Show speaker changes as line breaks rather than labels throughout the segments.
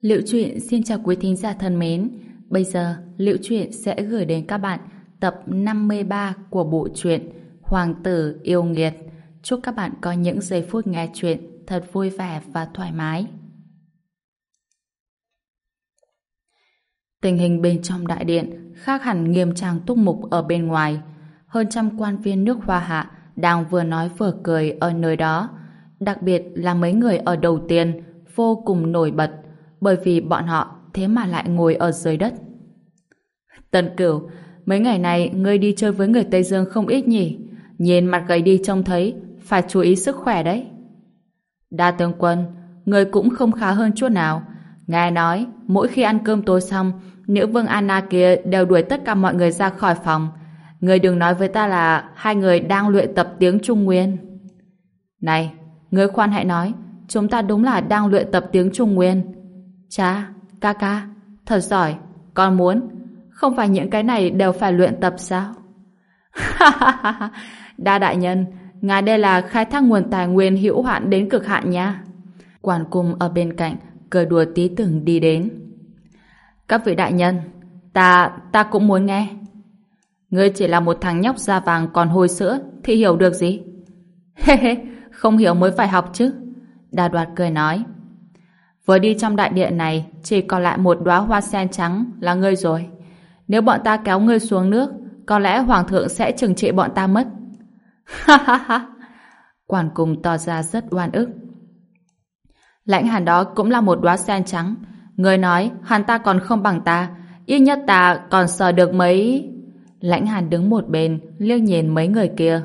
Liệu truyện xin chào quý thính giả thân mến. Bây giờ, Liệu truyện sẽ gửi đến các bạn tập 53 của bộ truyện Hoàng tử yêu nghiệt. Chúc các bạn có những giây phút nghe truyện thật vui vẻ và thoải mái. Tình hình bên trong đại điện khác hẳn nghiêm trang túc mục ở bên ngoài. Hơn trăm quan viên nước hoa hạ đang vừa nói vừa cười ở nơi đó. Đặc biệt là mấy người ở đầu tiên vô cùng nổi bật bởi vì bọn họ thế mà lại ngồi ở dưới đất. Tần Cửu, mấy ngày này ngươi đi chơi với người Tây Dương không ít nhỉ? Nhìn mặt gầy đi trông thấy, phải chú ý sức khỏe đấy. Đa tướng quân, người cũng không khá hơn chút nào. nghe nói, mỗi khi ăn cơm tối xong, nữ vương Anna kia đều đuổi tất cả mọi người ra khỏi phòng. Người đừng nói với ta là hai người đang luyện tập tiếng Trung Nguyên. Này, người khoan hãy nói, chúng ta đúng là đang luyện tập tiếng Trung Nguyên. Cha, ca ca, thật giỏi, con muốn. Không phải những cái này đều phải luyện tập sao? Đa đại nhân, ngài đây là khai thác nguồn tài nguyên hữu hạn đến cực hạn nha. Quản cung ở bên cạnh, cười đùa tí từng đi đến. Các vị đại nhân, ta, ta cũng muốn nghe. Ngươi chỉ là một thằng nhóc da vàng còn hôi sữa, thì hiểu được gì? Hê hê, không hiểu mới phải học chứ. Đa đoạt cười nói. Vừa đi trong đại điện này, chỉ còn lại một đóa hoa sen trắng là ngươi rồi. Nếu bọn ta kéo ngươi xuống nước, có lẽ hoàng thượng sẽ trừng trị bọn ta mất. Ha ha ha! Quản cung tỏ ra rất oan ức. Lãnh hàn đó cũng là một đóa sen trắng. Người nói hắn ta còn không bằng ta, ít nhất ta còn sờ được mấy... Lãnh hàn đứng một bên, liếc nhìn mấy người kia.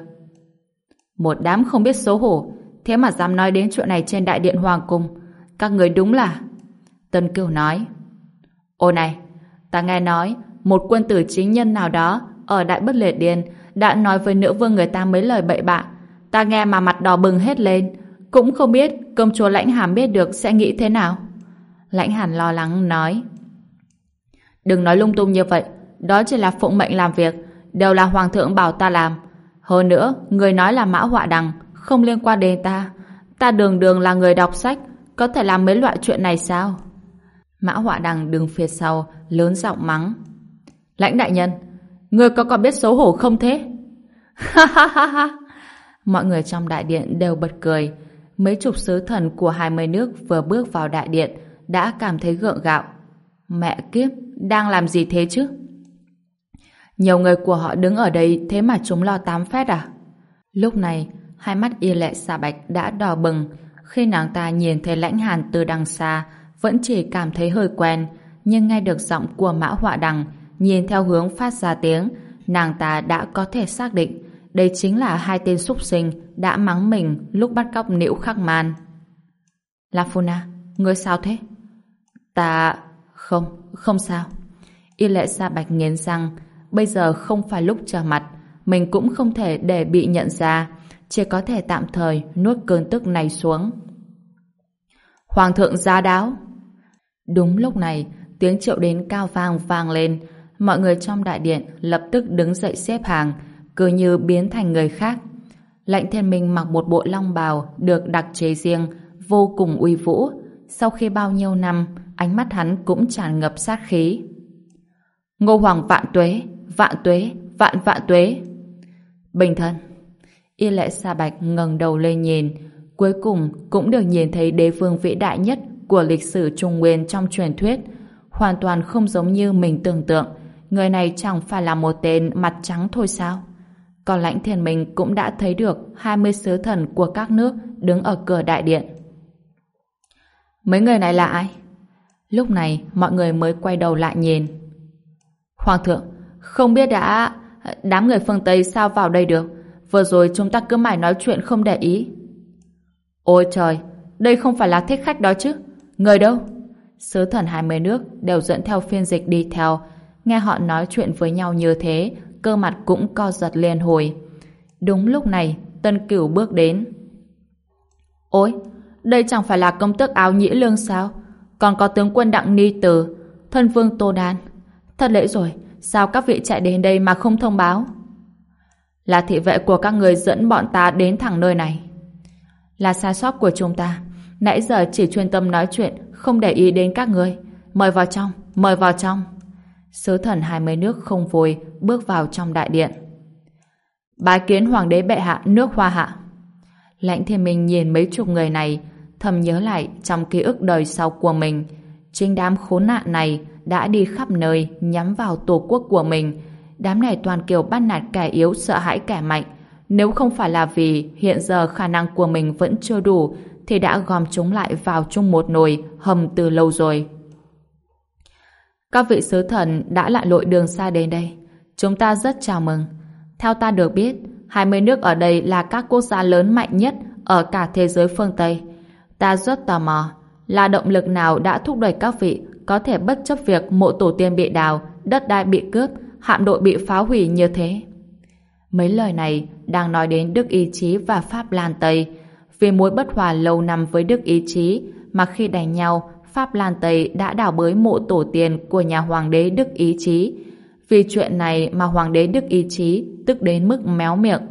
Một đám không biết xấu hổ, thế mà dám nói đến chuyện này trên đại điện hoàng cung. Các người đúng là... Tân Kiều nói. Ô này, ta nghe nói một quân tử chính nhân nào đó ở Đại Bất lệ Điền đã nói với nữ vương người ta mấy lời bậy bạ. Ta nghe mà mặt đỏ bừng hết lên. Cũng không biết công chúa Lãnh Hàm biết được sẽ nghĩ thế nào. Lãnh Hàn lo lắng nói. Đừng nói lung tung như vậy. Đó chỉ là phụng mệnh làm việc. Đều là Hoàng thượng bảo ta làm. Hơn nữa, người nói là mã họa đằng. Không liên quan đến ta. Ta đường đường là người đọc sách có thể làm mấy loại chuyện này sao? Mã họa đằng đứng phía sau, lớn giọng mắng. Lãnh đại nhân, người có còn biết xấu hổ không thế? Ha ha ha ha! Mọi người trong đại điện đều bật cười. Mấy chục sứ thần của hai mươi nước vừa bước vào đại điện đã cảm thấy gượng gạo. Mẹ kiếp, đang làm gì thế chứ? Nhiều người của họ đứng ở đây thế mà chúng lo tám phét à? Lúc này, hai mắt y lệ xà bạch đã đỏ bừng, khi nàng ta nhìn thấy lãnh hàn từ đằng xa, vẫn chỉ cảm thấy hơi quen, nhưng nghe được giọng của mã họa đằng, nhìn theo hướng phát ra tiếng, nàng ta đã có thể xác định đây chính là hai tên súc sinh đã mắng mình lúc bắt cóc nữ khắc man. La Funa, ngươi sao thế? Ta... không, không sao. Y lệ sa bạch nghiến răng, bây giờ không phải lúc trở mặt, mình cũng không thể để bị nhận ra, chỉ có thể tạm thời nuốt cơn tức này xuống. Hoàng thượng ra đáo. Đúng lúc này, tiếng triệu đến cao vang vang lên, mọi người trong đại điện lập tức đứng dậy xếp hàng, cứ như biến thành người khác. Lãnh thiên minh mặc một bộ long bào được đặc chế riêng, vô cùng uy vũ. Sau khi bao nhiêu năm, ánh mắt hắn cũng tràn ngập sát khí. Ngô Hoàng vạn tuế, vạn tuế, vạn vạn tuế. Bình thân. Y lệ sa bạch ngẩng đầu lên nhìn, cuối cùng cũng được nhìn thấy đế vương vĩ đại nhất của lịch sử Trung Nguyên trong truyền thuyết, hoàn toàn không giống như mình tưởng tượng. Người này chẳng phải là một tên mặt trắng thôi sao? Còn lãnh thiền mình cũng đã thấy được 20 sứ thần của các nước đứng ở cửa đại điện. Mấy người này là ai? Lúc này mọi người mới quay đầu lại nhìn. Hoàng thượng, không biết đã... Đám người phương Tây sao vào đây được? Vừa rồi chúng ta cứ mãi nói chuyện không để ý. Ôi trời, đây không phải là thích khách đó chứ. Người đâu? Sứ thần hai mươi nước đều dẫn theo phiên dịch đi theo. Nghe họ nói chuyện với nhau như thế, cơ mặt cũng co giật liền hồi. Đúng lúc này, Tân Cửu bước đến. Ôi, đây chẳng phải là công tước áo nhĩ lương sao? Còn có tướng quân Đặng Ni Từ, thân vương Tô Đan. Thật lễ rồi, sao các vị chạy đến đây mà không thông báo? Là thị vệ của các người dẫn bọn ta đến thẳng nơi này. Là sai sót của chúng ta. Nãy giờ chỉ chuyên tâm nói chuyện, không để ý đến các người. Mời vào trong, mời vào trong. Sứ thần hai mươi nước không vui, bước vào trong đại điện. Bái kiến hoàng đế bệ hạ nước hoa hạ. Lãnh thiên minh nhìn mấy chục người này, thầm nhớ lại trong ký ức đời sau của mình. Chính đám khốn nạn này đã đi khắp nơi nhắm vào tổ quốc của mình. Đám này toàn kiểu bắt nạt kẻ yếu sợ hãi kẻ mạnh. Nếu không phải là vì hiện giờ khả năng của mình vẫn chưa đủ thì đã gom chúng lại vào chung một nồi hầm từ lâu rồi. Các vị sứ thần đã lặn lội đường xa đến đây. Chúng ta rất chào mừng. Theo ta được biết, 20 nước ở đây là các quốc gia lớn mạnh nhất ở cả thế giới phương Tây. Ta rất tò mò, là động lực nào đã thúc đẩy các vị có thể bất chấp việc mộ tổ tiên bị đào, đất đai bị cướp, hạm đội bị phá hủy như thế. Mấy lời này đang nói đến Đức Ý Chí và Pháp Lan Tây. Vì mối bất hòa lâu năm với Đức Ý Chí mà khi đánh nhau, Pháp Lan Tây đã đào bới mộ tổ tiên của nhà Hoàng đế Đức Ý Chí. Vì chuyện này mà Hoàng đế Đức Ý Chí tức đến mức méo miệng.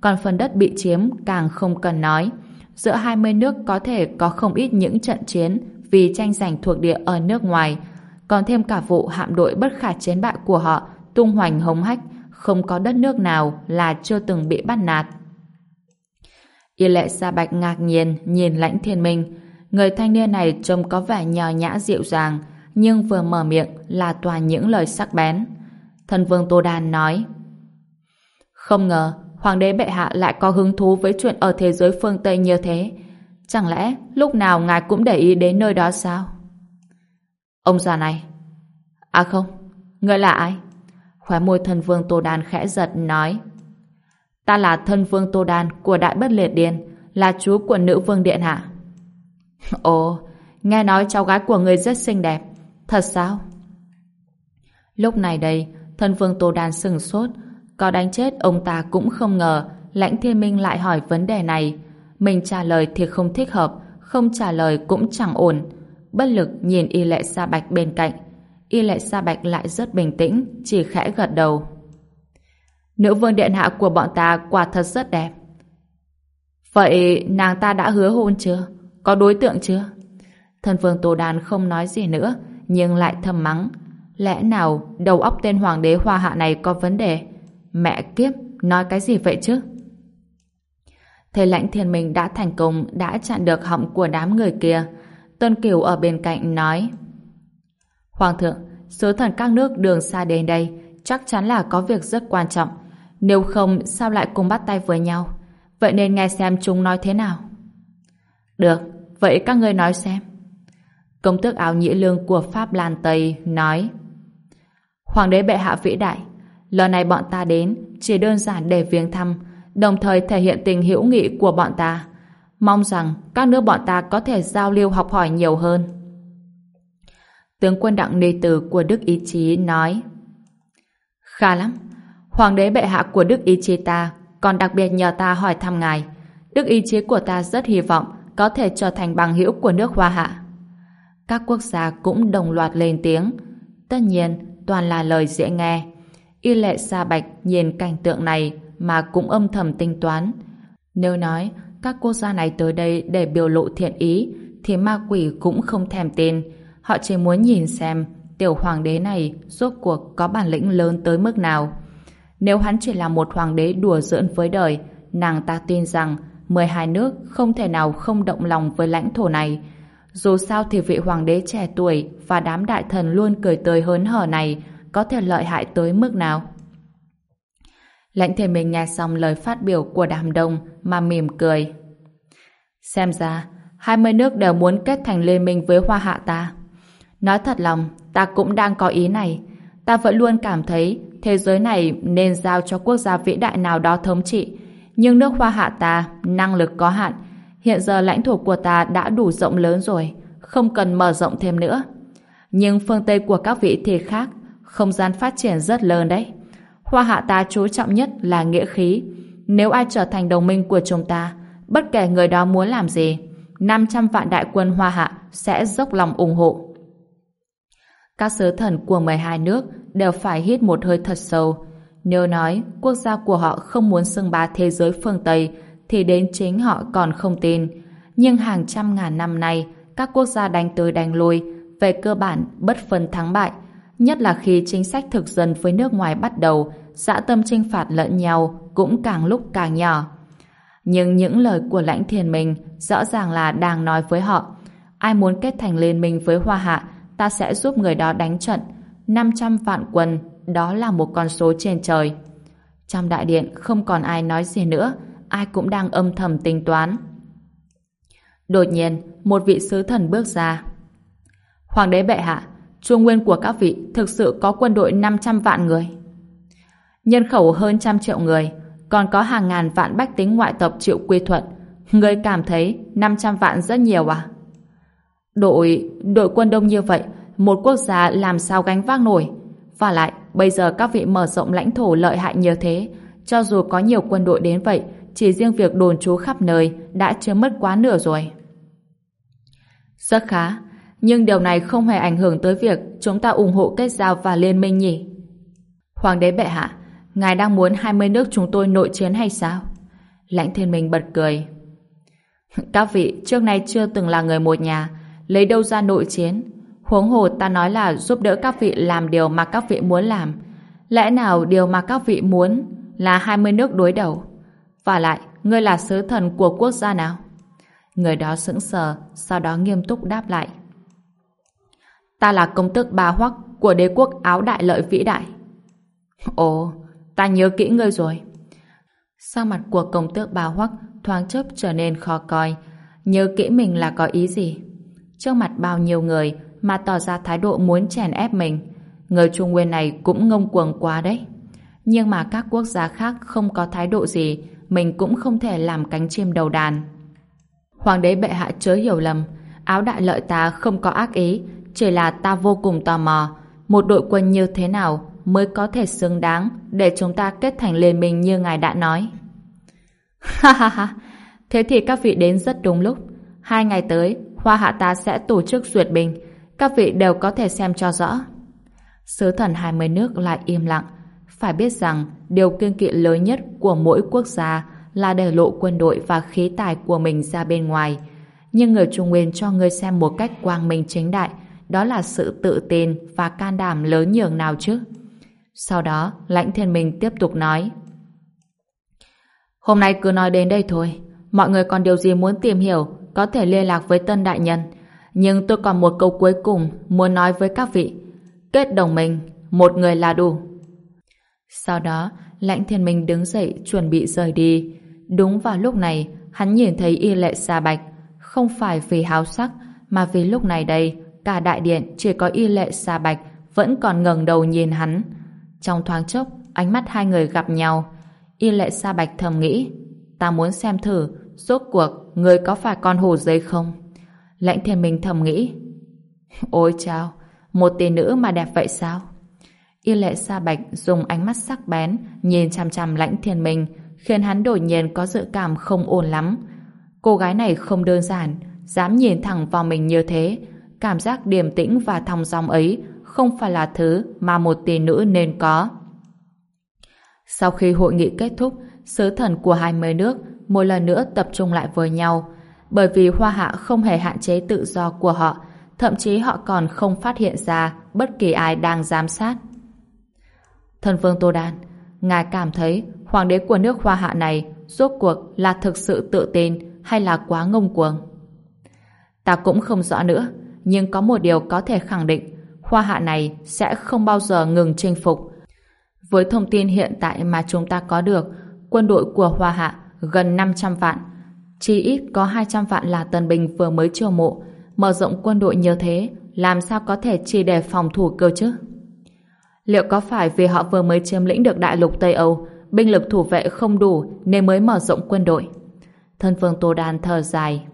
Còn phần đất bị chiếm càng không cần nói. Giữa 20 nước có thể có không ít những trận chiến vì tranh giành thuộc địa ở nước ngoài, còn thêm cả vụ hạm đội bất khả chiến bại của họ tung hoành hống hách, không có đất nước nào là chưa từng bị bắt nạt. Y lệ Sa Bạch ngạc nhiên nhìn lãnh thiên minh, người thanh niên này trông có vẻ nhò nhã dịu dàng, nhưng vừa mở miệng là toàn những lời sắc bén. Thần vương Tô Đan nói Không ngờ Hoàng đế bệ hạ lại có hứng thú với chuyện ở thế giới phương Tây như thế. Chẳng lẽ lúc nào ngài cũng để ý đến nơi đó sao? Ông già này À không, người là ai? Khóe môi thân vương Tô Đan khẽ giật nói Ta là thân vương Tô Đan của Đại Bất Liệt Điền là chú của nữ vương Điện Hạ. Ồ, nghe nói cháu gái của người rất xinh đẹp. Thật sao? Lúc này đây, thân vương Tô Đan sừng sốt có đánh chết ông ta cũng không ngờ Lãnh Thiên Minh lại hỏi vấn đề này. Mình trả lời thì không thích hợp, không trả lời cũng chẳng ổn. Bất lực nhìn Y Lệ Sa Bạch bên cạnh. Y Lệ Sa Bạch lại rất bình tĩnh, chỉ khẽ gật đầu. Nữ vương điện hạ của bọn ta quả thật rất đẹp. Vậy nàng ta đã hứa hôn chưa? Có đối tượng chưa? Thần vương Tô Đàn không nói gì nữa, nhưng lại thầm mắng. Lẽ nào đầu óc tên hoàng đế hoa hạ này có vấn đề? Mẹ kiếp, nói cái gì vậy chứ? Thầy lãnh thiên minh đã thành công đã chặn được họng của đám người kia. Tân Kiều ở bên cạnh nói Hoàng thượng, sứ thần các nước đường xa đến đây chắc chắn là có việc rất quan trọng. Nếu không, sao lại cùng bắt tay với nhau? Vậy nên nghe xem chúng nói thế nào. Được, vậy các ngươi nói xem. Công tước áo nhĩ lương của Pháp Lan Tây nói Hoàng đế bệ hạ vĩ đại Lần này bọn ta đến chỉ đơn giản để viếng thăm, đồng thời thể hiện tình hữu nghị của bọn ta. Mong rằng các nước bọn ta có thể giao lưu học hỏi nhiều hơn. Tướng quân đặng ni tử của Đức Ý Chí nói Khá lắm. Hoàng đế bệ hạ của Đức Ý Chí ta còn đặc biệt nhờ ta hỏi thăm ngài. Đức Ý Chí của ta rất hy vọng có thể trở thành bằng hữu của nước Hoa Hạ. Các quốc gia cũng đồng loạt lên tiếng. Tất nhiên, toàn là lời dễ nghe. Y lệ Sa Bạch nhìn cảnh tượng này mà cũng âm thầm tính toán. Nếu nói các quốc gia này tới đây để biểu lộ thiện ý thì ma quỷ cũng không thèm tin. Họ chỉ muốn nhìn xem tiểu hoàng đế này rốt cuộc có bản lĩnh lớn tới mức nào. Nếu hắn chỉ là một hoàng đế đùa giỡn với đời, nàng ta tin rằng 12 nước không thể nào không động lòng với lãnh thổ này. Dù sao thì vị hoàng đế trẻ tuổi và đám đại thần luôn cười tươi hớn hở này có thể lợi hại tới mức nào. Lãnh thể mình nghe xong lời phát biểu của đàm đông mà mỉm cười. Xem ra, 20 nước đều muốn kết thành liên minh với Hoa Hạ ta. Nói thật lòng, ta cũng đang có ý này. Ta vẫn luôn cảm thấy thế giới này nên giao cho quốc gia vĩ đại nào đó thống trị. Nhưng nước Hoa Hạ ta, năng lực có hạn. Hiện giờ lãnh thổ của ta đã đủ rộng lớn rồi, không cần mở rộng thêm nữa. Nhưng phương Tây của các vị thì khác, không gian phát triển rất lớn đấy. Hoa hạ ta chú trọng nhất là nghĩa khí. Nếu ai trở thành đồng minh của chúng ta, bất kể người đó muốn làm gì, 500 vạn đại quân Hoa hạ sẽ dốc lòng ủng hộ. Các sứ thần của 12 nước đều phải hít một hơi thật sâu. Nếu nói quốc gia của họ không muốn xưng bá thế giới phương Tây thì đến chính họ còn không tin. Nhưng hàng trăm ngàn năm nay, các quốc gia đánh tới đánh lui, về cơ bản bất phân thắng bại. Nhất là khi chính sách thực dân với nước ngoài bắt đầu, dã tâm chinh phạt lẫn nhau cũng càng lúc càng nhỏ. Nhưng những lời của lãnh thiền mình rõ ràng là đang nói với họ ai muốn kết thành liên minh với Hoa Hạ ta sẽ giúp người đó đánh trận 500 vạn quân đó là một con số trên trời. Trong đại điện không còn ai nói gì nữa ai cũng đang âm thầm tính toán. Đột nhiên, một vị sứ thần bước ra. Hoàng đế bệ hạ, trung nguyên của các vị thực sự có quân đội 500 vạn người. Nhân khẩu hơn trăm triệu người, còn có hàng ngàn vạn bách tính ngoại tộc chịu quy thuận. Người cảm thấy 500 vạn rất nhiều à? Đội, đội quân đông như vậy, một quốc gia làm sao gánh vác nổi? Và lại, bây giờ các vị mở rộng lãnh thổ lợi hại như thế, cho dù có nhiều quân đội đến vậy, chỉ riêng việc đồn trú khắp nơi đã chưa mất quá nửa rồi. Rất khá, nhưng điều này không hề ảnh hưởng tới việc chúng ta ủng hộ kết giao và liên minh nhỉ? Hoàng đế bệ hạ, ngài đang muốn 20 nước chúng tôi nội chiến hay sao? Lãnh thiên minh bật cười. Các vị trước nay chưa từng là người một nhà, lấy đâu ra nội chiến? Huống hồ ta nói là giúp đỡ các vị làm điều mà các vị muốn làm. Lẽ nào điều mà các vị muốn là 20 nước đối đầu? Và lại, ngươi là sứ thần của quốc gia nào? Người đó sững sờ, sau đó nghiêm túc đáp lại. Ta là công tước ba hoắc của đế quốc áo đại lợi vĩ đại. Ồ, ta nhớ kỹ ngươi rồi. Sao mặt của công tước ba hoắc thoáng chốc trở nên khó coi. Nhớ kỹ mình là có ý gì? Trước mặt bao nhiêu người mà tỏ ra thái độ muốn chèn ép mình. Người Trung Nguyên này cũng ngông cuồng quá đấy. Nhưng mà các quốc gia khác không có thái độ gì mình cũng không thể làm cánh chim đầu đàn. Hoàng đế bệ hạ chớ hiểu lầm, áo đại lợi ta không có ác ý, chỉ là ta vô cùng tò mò, một đội quân như thế nào mới có thể xứng đáng để chúng ta kết thành liên minh như ngài đã nói. Ha ha ha, thế thì các vị đến rất đúng lúc. Hai ngày tới, Hoa Hạ ta sẽ tổ chức duyệt binh, các vị đều có thể xem cho rõ. Sứ thần hai mươi nước lại im lặng, phải biết rằng điều kiêng kỵ lớn nhất của mỗi quốc gia là để lộ quân đội và khí tài của mình ra bên ngoài. Nhưng người Trung Nguyên cho người xem một cách quang minh chính đại, đó là sự tự tin và can đảm lớn nhường nào chứ. Sau đó, Lãnh Thiên Minh tiếp tục nói. Hôm nay cứ nói đến đây thôi. Mọi người còn điều gì muốn tìm hiểu, có thể liên lạc với Tân Đại Nhân. Nhưng tôi còn một câu cuối cùng muốn nói với các vị. Kết đồng minh, một người là đủ. Sau đó, Lãnh Thiên Minh đứng dậy chuẩn bị rời đi. Đúng vào lúc này, hắn nhìn thấy y lệ xa bạch. Không phải vì háo sắc, mà vì lúc này đây, cả đại điện chỉ có y lệ xa bạch vẫn còn ngẩng đầu nhìn hắn. Trong thoáng chốc, ánh mắt hai người gặp nhau. Y lệ xa bạch thầm nghĩ, ta muốn xem thử, rốt cuộc, người có phải con hồ dây không? Lãnh thiên minh thầm nghĩ, ôi chao, một tỷ nữ mà đẹp vậy sao? Y lệ sa bạch dùng ánh mắt sắc bén nhìn chằm chằm lãnh thiên minh khiến hắn đột nhiên có dự cảm không ổn lắm. Cô gái này không đơn giản dám nhìn thẳng vào mình như thế cảm giác điềm tĩnh và thong dong ấy không phải là thứ mà một tỷ nữ nên có. Sau khi hội nghị kết thúc sứ thần của hai mươi nước một lần nữa tập trung lại với nhau bởi vì Hoa Hạ không hề hạn chế tự do của họ thậm chí họ còn không phát hiện ra bất kỳ ai đang giám sát. Thần vương Tô Đan, ngài cảm thấy hoàng đế của nước Hoa Hạ này rốt cuộc là thực sự tự tin hay là quá ngông cuồng? Ta cũng không rõ nữa, nhưng có một điều có thể khẳng định, Hoa Hạ này sẽ không bao giờ ngừng chinh phục. Với thông tin hiện tại mà chúng ta có được, quân đội của Hoa Hạ gần 500 vạn, chỉ ít có 200 vạn là tân bình vừa mới chiêu mộ, mở rộng quân đội như thế, làm sao có thể chỉ để phòng thủ cơ chứ? Liệu có phải vì họ vừa mới chiếm lĩnh được đại lục Tây Âu, binh lực thủ vệ không đủ nên mới mở rộng quân đội? Thân vương Tô Đan thở dài.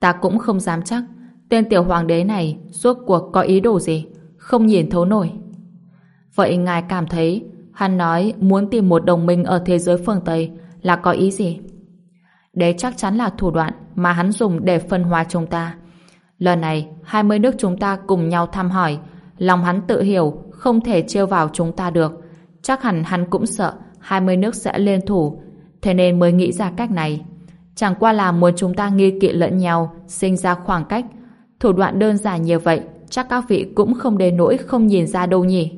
Ta cũng không dám chắc tên tiểu hoàng đế này suốt cuộc có ý đồ gì, không nhìn thấu nổi. Vậy ngài cảm thấy hắn nói muốn tìm một đồng minh ở thế giới phương Tây là có ý gì? Đấy chắc chắn là thủ đoạn mà hắn dùng để phân hóa chúng ta. Lần này, 20 nước chúng ta cùng nhau thăm hỏi Lòng hắn tự hiểu không thể trêu vào chúng ta được. Chắc hẳn hắn cũng sợ 20 nước sẽ lên thủ thế nên mới nghĩ ra cách này. Chẳng qua là muốn chúng ta nghi kỵ lẫn nhau, sinh ra khoảng cách. Thủ đoạn đơn giản như vậy, chắc các vị cũng không đến nỗi không nhìn ra đâu nhỉ.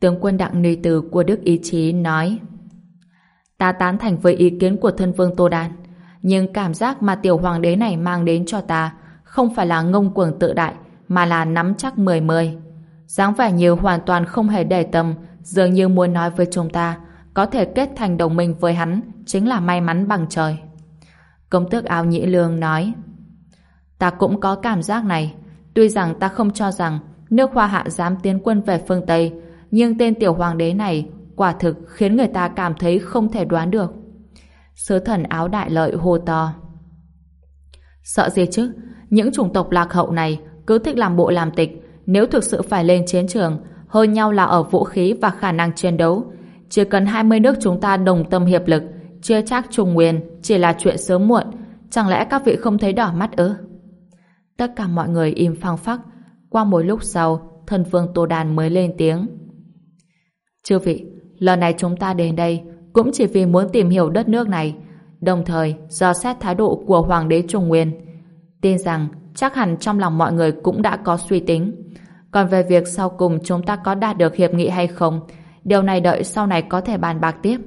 Tướng quân Đặng Ni Từ của Đức Ý Chí nói Ta tán thành với ý kiến của thân vương Tô Đan nhưng cảm giác mà tiểu hoàng đế này mang đến cho ta không phải là ngông cuồng tự đại, mà là nắm chắc mười mười. dáng vẻ như hoàn toàn không hề để tâm, dường như muốn nói với chúng ta, có thể kết thành đồng minh với hắn chính là may mắn bằng trời. Công tước áo nhĩ lương nói, Ta cũng có cảm giác này tuy rằng ta không cho rằng nước hoa hạ dám tiến quân về phương Tây, nhưng tên tiểu hoàng đế này quả thực khiến người ta cảm thấy không thể đoán được. Sứ thần áo đại lợi hô to. Sợ gì chứ? Những chủng tộc lạc hậu này cứ thích làm bộ làm tịch. Nếu thực sự phải lên chiến trường, hơn nhau là ở vũ khí và khả năng chiến đấu. Chỉ cần 20 nước chúng ta đồng tâm hiệp lực, chưa chắc trùng Nguyên chỉ là chuyện sớm muộn. Chẳng lẽ các vị không thấy đỏ mắt ư? Tất cả mọi người im phăng phắc. Qua một lúc sau, thần vương Tô Đàn mới lên tiếng. Chư vị, lần này chúng ta đến đây cũng chỉ vì muốn tìm hiểu đất nước này, đồng thời do xét thái độ của Hoàng đế Trung Nguyên. Tin rằng chắc hẳn trong lòng mọi người cũng đã có suy tính. Còn về việc sau cùng chúng ta có đạt được hiệp nghị hay không, điều này đợi sau này có thể bàn bạc tiếp.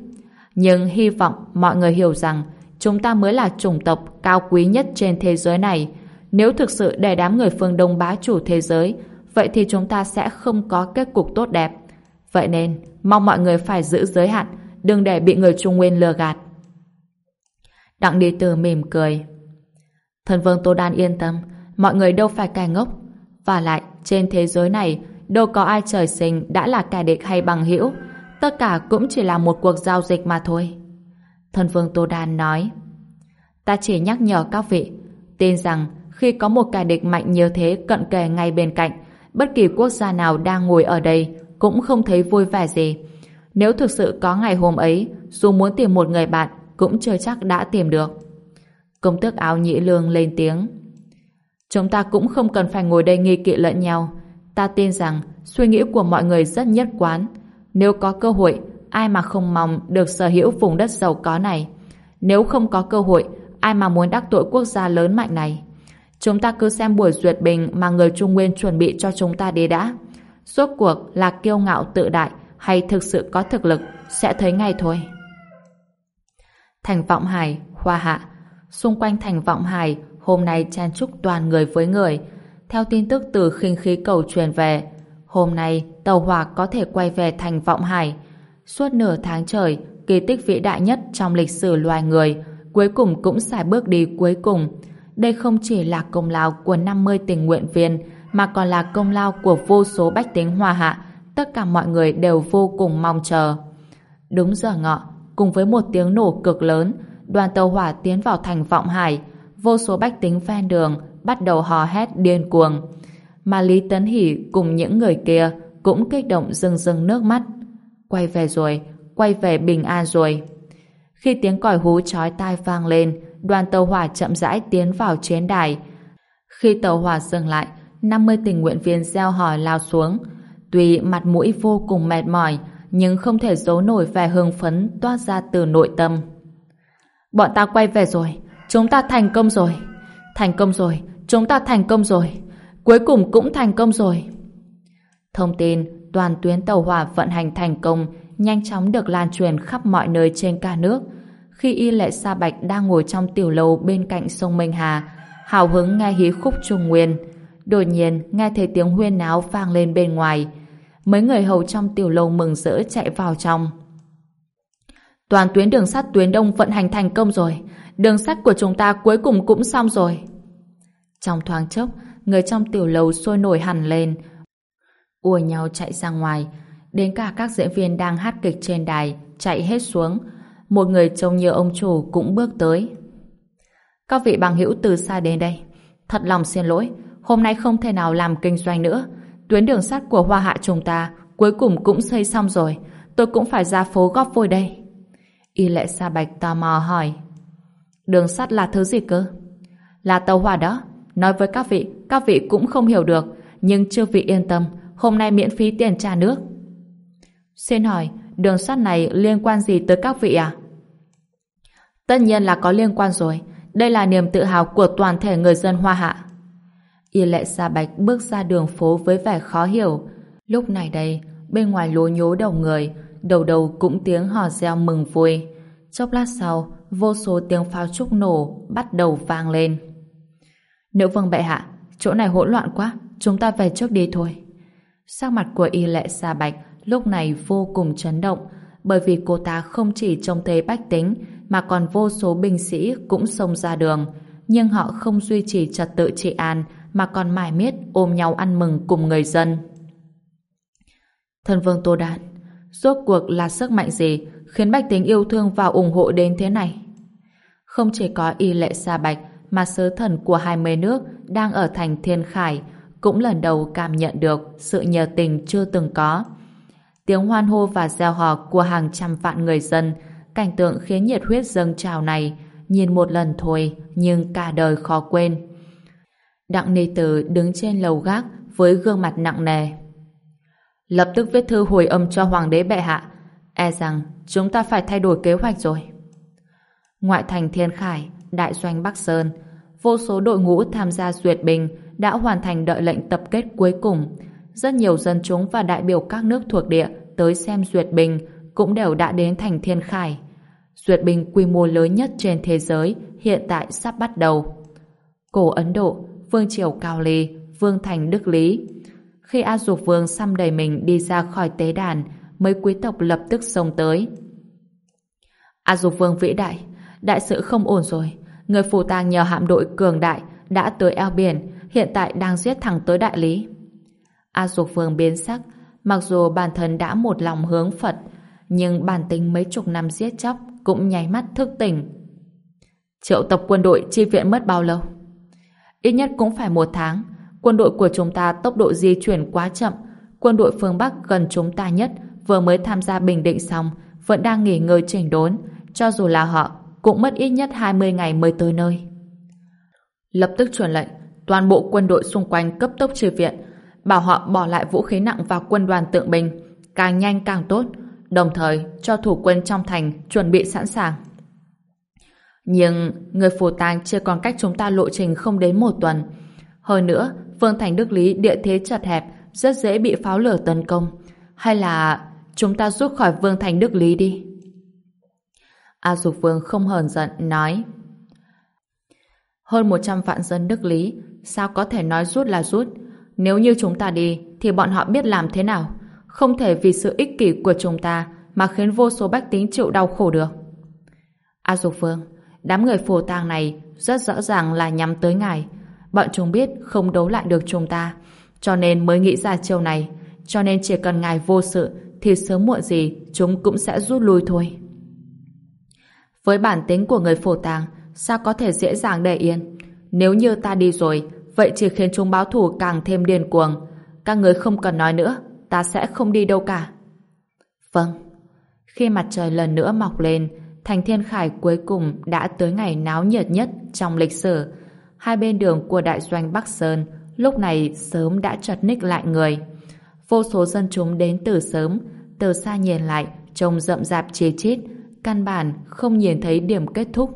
Nhưng hy vọng mọi người hiểu rằng chúng ta mới là chủng tộc cao quý nhất trên thế giới này. Nếu thực sự để đám người phương Đông bá chủ thế giới, vậy thì chúng ta sẽ không có kết cục tốt đẹp. Vậy nên, mong mọi người phải giữ giới hạn, đừng để bị người Trung Nguyên lừa gạt. Đặng đi từ mỉm cười. Thần vương Tô Đan yên tâm, mọi người đâu phải kẻ ngốc. Và lại, trên thế giới này, đâu có ai trời sinh đã là kẻ địch hay bằng hữu. Tất cả cũng chỉ là một cuộc giao dịch mà thôi. Thần vương Tô Đan nói. Ta chỉ nhắc nhở các vị, tin rằng khi có một kẻ địch mạnh như thế cận kề ngay bên cạnh, bất kỳ quốc gia nào đang ngồi ở đây cũng không thấy vui vẻ gì. Nếu thực sự có ngày hôm ấy, dù muốn tìm một người bạn, cũng chưa chắc đã tìm được. Công tước áo nhĩ lương lên tiếng. Chúng ta cũng không cần phải ngồi đây nghi kỵ lẫn nhau. Ta tin rằng suy nghĩ của mọi người rất nhất quán. Nếu có cơ hội, ai mà không mong được sở hữu vùng đất giàu có này. Nếu không có cơ hội, ai mà muốn đắc tội quốc gia lớn mạnh này. Chúng ta cứ xem buổi duyệt bình mà người Trung Nguyên chuẩn bị cho chúng ta đi đã. Suốt cuộc là kiêu ngạo tự đại hay thực sự có thực lực sẽ thấy ngay thôi. Thành Vọng Hải, Hoa Hạ Xung quanh thành Vọng Hải hôm nay chen chúc toàn người với người. Theo tin tức từ khinh khí cầu truyền về, hôm nay tàu hỏa có thể quay về thành Vọng Hải. Suốt nửa tháng trời, kỳ tích vĩ đại nhất trong lịch sử loài người cuối cùng cũng xài bước đi cuối cùng. Đây không chỉ là công lao của 50 tình nguyện viên mà còn là công lao của vô số bách tính Hoa Hạ tất cả mọi người đều vô cùng mong chờ. Đúng giờ ngọ, cùng với một tiếng nổ cực lớn, đoàn tàu hỏa tiến vào thành Vọng Hải, vô số bách tính ven đường bắt đầu hò hét điên cuồng. Mà Lý Tấn Hỷ cùng những người kia cũng kích động rưng rưng nước mắt. Quay về rồi, quay về bình an rồi. Khi tiếng còi hú chói tai vang lên, đoàn tàu hỏa chậm rãi tiến vào chiến đài. Khi tàu hỏa dừng lại, 50 tình nguyện viên gieo hỏi lao xuống, Tuy mặt mũi vô cùng mệt mỏi, nhưng không thể giấu nổi vẻ hưng phấn toát ra từ nội tâm. Bọn ta quay về rồi, chúng ta thành công rồi. Thành công rồi, chúng ta thành công rồi. Cuối cùng cũng thành công rồi. Thông tin toàn tuyến tàu hỏa vận hành thành công nhanh chóng được lan truyền khắp mọi nơi trên cả nước. Khi Y Lệ Sa Bạch đang ngồi trong tiểu lầu bên cạnh sông Minh Hà, hào hứng nghe hí khúc Trung Nguyên. Đột nhiên nghe thấy tiếng huyên náo vang lên bên ngoài, mấy người hầu trong tiểu lâu mừng rỡ chạy vào trong. Toàn tuyến đường sắt tuyến đông vận hành thành công rồi. Đường sắt của chúng ta cuối cùng cũng xong rồi. Trong thoáng chốc, người trong tiểu lầu sôi nổi hẳn lên. Ùa nhau chạy ra ngoài. Đến cả các diễn viên đang hát kịch trên đài chạy hết xuống. Một người trông như ông chủ cũng bước tới. Các vị bằng hữu từ xa đến đây. Thật lòng xin lỗi, hôm nay không thể nào làm kinh doanh nữa tuyến đường sắt của Hoa Hạ chúng ta cuối cùng cũng xây xong rồi. Tôi cũng phải ra phố góp vôi đây. Y lệ Sa Bạch tò mò hỏi. Đường sắt là thứ gì cơ? Là tàu hỏa đó. Nói với các vị, các vị cũng không hiểu được. Nhưng chưa vị yên tâm, hôm nay miễn phí tiền trả nước. Xin hỏi, đường sắt này liên quan gì tới các vị à? Tất nhiên là có liên quan rồi. Đây là niềm tự hào của toàn thể người dân Hoa Hạ. Y lệ Sa Bạch bước ra đường phố với vẻ khó hiểu. Lúc này đây, bên ngoài lố nhố đầu người, đầu đầu cũng tiếng hò reo mừng vui. Chốc lát sau, vô số tiếng pháo trúc nổ bắt đầu vang lên. Nữ vương bệ hạ, chỗ này hỗn loạn quá, chúng ta về trước đi thôi. Sắc mặt của y lệ Sa Bạch lúc này vô cùng chấn động, bởi vì cô ta không chỉ trông thấy bách tính, mà còn vô số binh sĩ cũng xông ra đường, nhưng họ không duy trì trật tự trị an, mà còn mải miết ôm nhau ăn mừng cùng người dân. Thân vương Tô Đan, rốt cuộc là sức mạnh gì khiến bách tính yêu thương và ủng hộ đến thế này? Không chỉ có y lệ xa bạch mà sứ thần của hai mươi nước đang ở thành Thiên Khải cũng lần đầu cảm nhận được sự nhờ tình chưa từng có. Tiếng hoan hô và gieo hò của hàng trăm vạn người dân cảnh tượng khiến nhiệt huyết dâng trào này nhìn một lần thôi nhưng cả đời khó quên. Đặng Ni Từ đứng trên lầu gác với gương mặt nặng nề. Lập tức viết thư hồi âm cho Hoàng đế bệ hạ. E rằng chúng ta phải thay đổi kế hoạch rồi. Ngoại thành Thiên Khải, Đại doanh Bắc Sơn, vô số đội ngũ tham gia duyệt binh đã hoàn thành đợi lệnh tập kết cuối cùng. Rất nhiều dân chúng và đại biểu các nước thuộc địa tới xem duyệt binh cũng đều đã đến thành Thiên Khải. Duyệt binh quy mô lớn nhất trên thế giới hiện tại sắp bắt đầu. Cổ Ấn Độ, Vương Triều Cao Ly, Vương Thành Đức Lý. Khi A Dục Vương xăm đầy mình đi ra khỏi tế đàn, mấy quý tộc lập tức xông tới. A Dục Vương vĩ đại, đại sự không ổn rồi. Người phù tang nhờ hạm đội cường đại đã tới eo biển, hiện tại đang giết thẳng tới đại lý. A Dục Vương biến sắc, mặc dù bản thân đã một lòng hướng Phật, nhưng bản tính mấy chục năm giết chóc cũng nháy mắt thức tỉnh. Triệu tập quân đội chi viện mất bao lâu? Ít nhất cũng phải một tháng. Quân đội của chúng ta tốc độ di chuyển quá chậm. Quân đội phương Bắc gần chúng ta nhất, vừa mới tham gia bình định xong, vẫn đang nghỉ ngơi chỉnh đốn. Cho dù là họ, cũng mất ít nhất 20 ngày mới tới nơi. Lập tức truyền lệnh, toàn bộ quân đội xung quanh cấp tốc trì viện, bảo họ bỏ lại vũ khí nặng vào quân đoàn tượng binh, càng nhanh càng tốt, đồng thời cho thủ quân trong thành chuẩn bị sẵn sàng. Nhưng người phù tang chưa còn cách chúng ta lộ trình không đến một tuần. Hơn nữa, Vương Thành Đức Lý địa thế chật hẹp, rất dễ bị pháo lửa tấn công. Hay là chúng ta rút khỏi Vương Thành Đức Lý đi? A Dục Vương không hờn giận, nói Hơn 100 vạn dân Đức Lý, sao có thể nói rút là rút? Nếu như chúng ta đi, thì bọn họ biết làm thế nào? Không thể vì sự ích kỷ của chúng ta mà khiến vô số bách tính chịu đau khổ được. A Dục Vương, đám người phù tang này rất rõ ràng là nhắm tới ngài. Bọn chúng biết không đấu lại được chúng ta, cho nên mới nghĩ ra chiêu này. Cho nên chỉ cần ngài vô sự thì sớm muộn gì chúng cũng sẽ rút lui thôi. Với bản tính của người phổ tàng, sao có thể dễ dàng để yên? Nếu như ta đi rồi, vậy chỉ khiến chúng báo thù càng thêm điên cuồng. Các người không cần nói nữa, ta sẽ không đi đâu cả. Vâng. Khi mặt trời lần nữa mọc lên, thành thiên khải cuối cùng đã tới ngày náo nhiệt nhất trong lịch sử. Hai bên đường của đại doanh Bắc Sơn lúc này sớm đã chật ních lại người. Vô số dân chúng đến từ sớm, từ xa nhìn lại, trông rậm rạp chê chít, căn bản không nhìn thấy điểm kết thúc.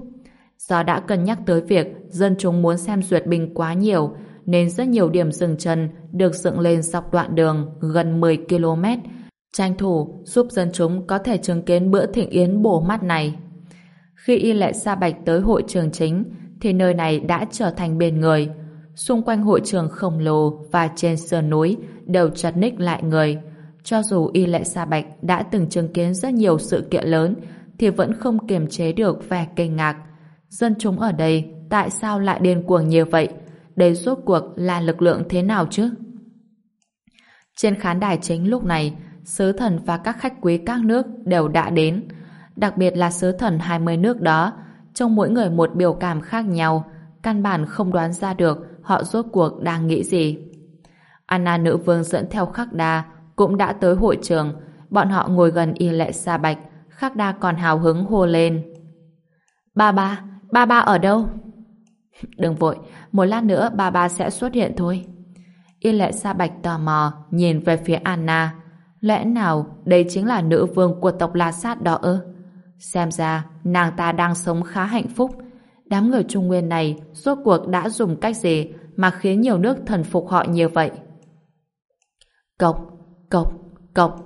Do đã cân nhắc tới việc dân chúng muốn xem duyệt binh quá nhiều, nên rất nhiều điểm dừng chân được dựng lên dọc đoạn đường gần 10 km, tranh thủ giúp dân chúng có thể chứng kiến bữa thịnh yến bổ mắt này. Khi Y Lệ Sa Bạch tới hội trường chính, thì nơi này đã trở thành bên người. Xung quanh hội trường khổng lồ và trên sườn núi đều chật ních lại người. Cho dù Y Lệ Sa Bạch đã từng chứng kiến rất nhiều sự kiện lớn, thì vẫn không kiềm chế được vẻ kinh ngạc. Dân chúng ở đây tại sao lại điên cuồng như vậy? đây rốt cuộc là lực lượng thế nào chứ? Trên khán đài chính lúc này, sứ thần và các khách quý các nước đều đã đến. Đặc biệt là sứ thần 20 nước đó, trong mỗi người một biểu cảm khác nhau, căn bản không đoán ra được họ rốt cuộc đang nghĩ gì. Anna nữ vương dẫn theo Khắc Đa cũng đã tới hội trường, bọn họ ngồi gần y lệ sa bạch, Khắc Đa còn hào hứng hô lên. Ba ba, ba ba ở đâu? Đừng vội, một lát nữa ba ba sẽ xuất hiện thôi. Y lệ sa bạch tò mò, nhìn về phía Anna. Lẽ nào đây chính là nữ vương của tộc La Sát đó ư? Xem ra, nàng ta đang sống khá hạnh phúc. Đám người Trung Nguyên này rốt cuộc đã dùng cách gì mà khiến nhiều nước thần phục họ như vậy? Cộc, cộc, cộc.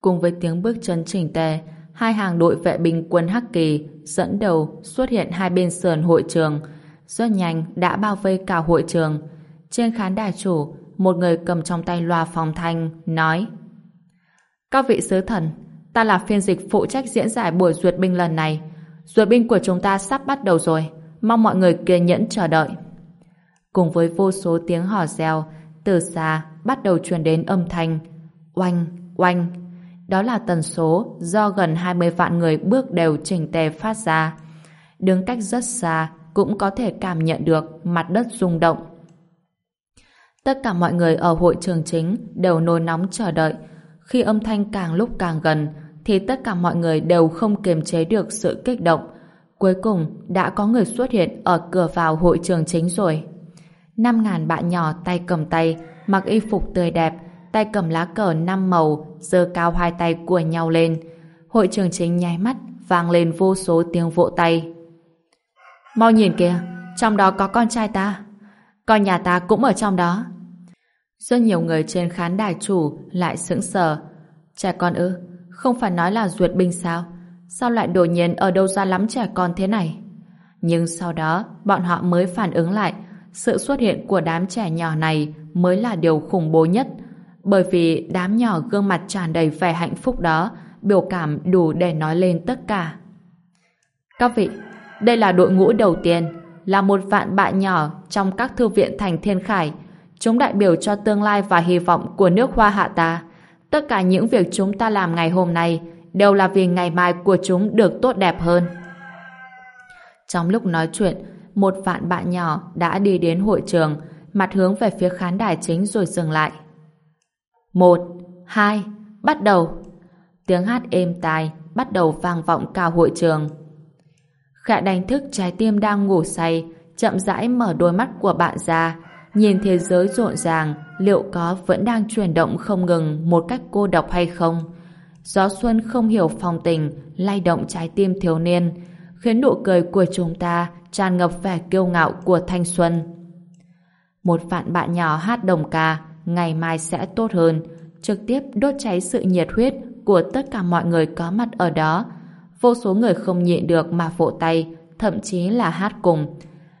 Cùng với tiếng bước chân chỉnh tề, hai hàng đội vệ binh quân Hắc Kỳ dẫn đầu xuất hiện hai bên sườn hội trường. Rất nhanh đã bao vây cả hội trường. Trên khán đài chủ, một người cầm trong tay loa phòng thanh, nói Các vị sứ thần, ta là phiên dịch phụ trách diễn giải buổi duyệt binh lần này. Duyệt binh của chúng ta sắp bắt đầu rồi, mong mọi người kiên nhẫn chờ đợi. Cùng với vô số tiếng hò reo, từ xa bắt đầu truyền đến âm thanh oanh, oanh. Đó là tần số do gần 20 vạn người bước đều chỉnh tề phát ra. Đứng cách rất xa cũng có thể cảm nhận được mặt đất rung động. Tất cả mọi người ở hội trường chính đều nôn nóng chờ đợi. Khi âm thanh càng lúc càng gần, thì tất cả mọi người đều không kiềm chế được sự kích động. Cuối cùng, đã có người xuất hiện ở cửa vào hội trường chính rồi. Năm ngàn bạn nhỏ tay cầm tay, mặc y phục tươi đẹp, tay cầm lá cờ năm màu, giơ cao hai tay của nhau lên. Hội trường chính nháy mắt, vang lên vô số tiếng vỗ tay. Mau nhìn kìa, trong đó có con trai ta coi nhà ta cũng ở trong đó. Rất nhiều người trên khán đài chủ lại sững sờ. Trẻ con ư? Không phải nói là duyệt binh sao? Sao lại đột nhiên ở đâu ra lắm trẻ con thế này? Nhưng sau đó, bọn họ mới phản ứng lại. Sự xuất hiện của đám trẻ nhỏ này mới là điều khủng bố nhất. Bởi vì đám nhỏ gương mặt tràn đầy vẻ hạnh phúc đó, biểu cảm đủ để nói lên tất cả. Các vị, đây là đội ngũ đầu tiên, là một vạn bạn nhỏ trong các thư viện thành thiên khải. Chúng đại biểu cho tương lai và hy vọng của nước hoa hạ ta. Tất cả những việc chúng ta làm ngày hôm nay đều là vì ngày mai của chúng được tốt đẹp hơn. Trong lúc nói chuyện, một vạn bạn nhỏ đã đi đến hội trường, mặt hướng về phía khán đài chính rồi dừng lại. Một, hai, bắt đầu. Tiếng hát êm tai bắt đầu vang vọng cả hội trường. Khẽ đánh thức trái tim đang ngủ say, chậm rãi mở đôi mắt của bạn ra, nhìn thế giới rộn ràng, liệu có vẫn đang chuyển động không ngừng một cách cô độc hay không? Gió xuân không hiểu phong tình, lay động trái tim thiếu niên, khiến nụ cười của chúng ta tràn ngập vẻ kiêu ngạo của thanh xuân. Một vạn bạn nhỏ hát đồng ca, ngày mai sẽ tốt hơn, trực tiếp đốt cháy sự nhiệt huyết của tất cả mọi người có mặt ở đó. Vô số người không nhịn được mà vỗ tay, thậm chí là hát cùng.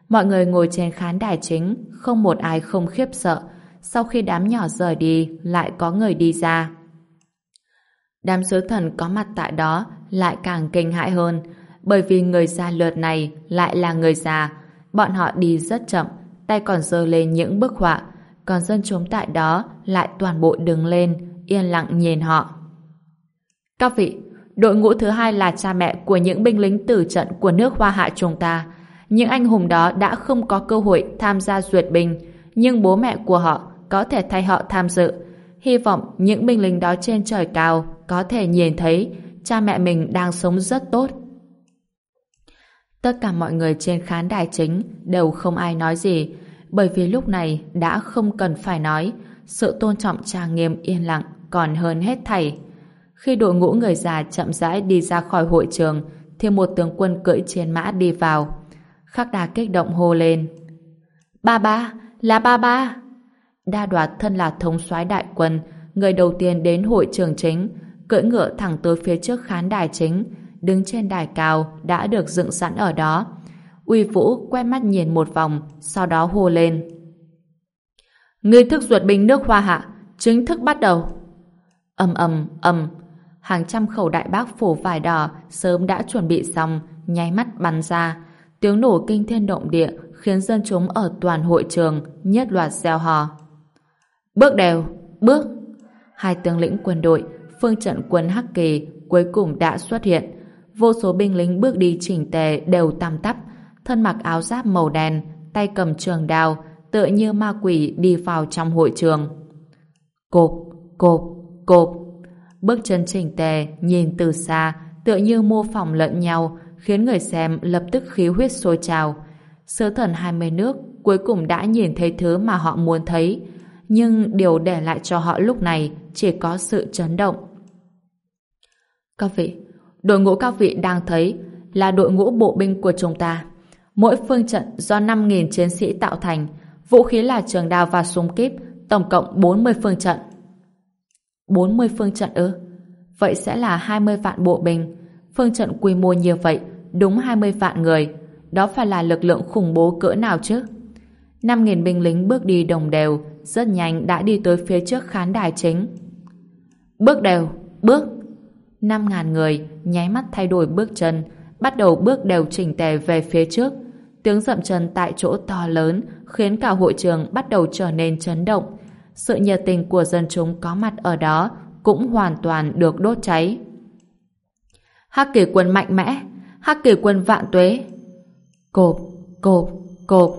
Mọi người ngồi trên khán đài chính, không một ai không khiếp sợ. Sau khi đám nhỏ rời đi, lại có người đi ra. Đám sứ thần có mặt tại đó lại càng kinh hãi hơn, bởi vì người già lượt này lại là người già. Bọn họ đi rất chậm, tay còn giơ lên những bức họa, còn dân chúng tại đó lại toàn bộ đứng lên, yên lặng nhìn họ. Các vị, đội ngũ thứ hai là cha mẹ của những binh lính tử trận của nước Hoa Hạ chúng ta. Những anh hùng đó đã không có cơ hội tham gia duyệt binh, nhưng bố mẹ của họ có thể thay họ tham dự. Hy vọng những binh lính đó trên trời cao có thể nhìn thấy cha mẹ mình đang sống rất tốt. Tất cả mọi người trên khán đài chính đều không ai nói gì, bởi vì lúc này đã không cần phải nói, sự tôn trọng trang nghiêm yên lặng còn hơn hết thảy. Khi đội ngũ người già chậm rãi đi ra khỏi hội trường, thì một tướng quân cưỡi trên mã đi vào. Khắc đà kích động hô lên. Ba ba, là ba ba. Đa đoạt thân là thống soái đại quân, người đầu tiên đến hội trường chính, cưỡi ngựa thẳng tới phía trước khán đài chính, đứng trên đài cao đã được dựng sẵn ở đó. Uy Vũ quét mắt nhìn một vòng, sau đó hô lên. Nghi thức ruột binh nước Hoa Hạ chính thức bắt đầu. ầm ầm ầm, hàng trăm khẩu đại bác phủ vải đỏ sớm đã chuẩn bị xong, nháy mắt bắn ra. Tiếng nổ kinh thiên động địa khiến dân chúng ở toàn hội trường nhất loạt gieo hò. Bước đều, bước. Hai tướng lĩnh quân đội, phương trận quân Hắc Kỳ cuối cùng đã xuất hiện. Vô số binh lính bước đi chỉnh tề đều tăm tắp, thân mặc áo giáp màu đen, tay cầm trường đao, tựa như ma quỷ đi vào trong hội trường. Cộp, cộp, cộp. Bước chân chỉnh tề, nhìn từ xa, tựa như mô phỏng lẫn nhau, khiến người xem lập tức khí huyết sôi trào. Sứ thần hai mươi nước cuối cùng đã nhìn thấy thứ mà họ muốn thấy, nhưng điều để lại cho họ lúc này chỉ có sự chấn động. Các vị, Đội ngũ các vị đang thấy là đội ngũ bộ binh của chúng ta. Mỗi phương trận do 5.000 chiến sĩ tạo thành, vũ khí là trường đao và súng kíp, tổng cộng 40 phương trận. 40 phương trận ư? Vậy sẽ là 20 vạn bộ binh. Phương trận quy mô như vậy, đúng 20 vạn người. Đó phải là lực lượng khủng bố cỡ nào chứ? 5.000 binh lính bước đi đồng đều, rất nhanh đã đi tới phía trước khán đài chính. Bước đều, bước. 5.000 người nháy mắt thay đổi bước chân, bắt đầu bước đều chỉnh tề về phía trước. Tiếng dậm chân tại chỗ to lớn khiến cả hội trường bắt đầu trở nên chấn động. Sự nhiệt tình của dân chúng có mặt ở đó cũng hoàn toàn được đốt cháy. Hắc kỳ quân mạnh mẽ, Hắc kỳ quân vạn tuế. Cộp, cộp, cộp.